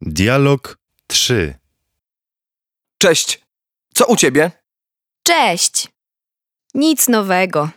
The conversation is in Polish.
Dialog 3. Cześć. Co u ciebie? Cześć. Nic nowego.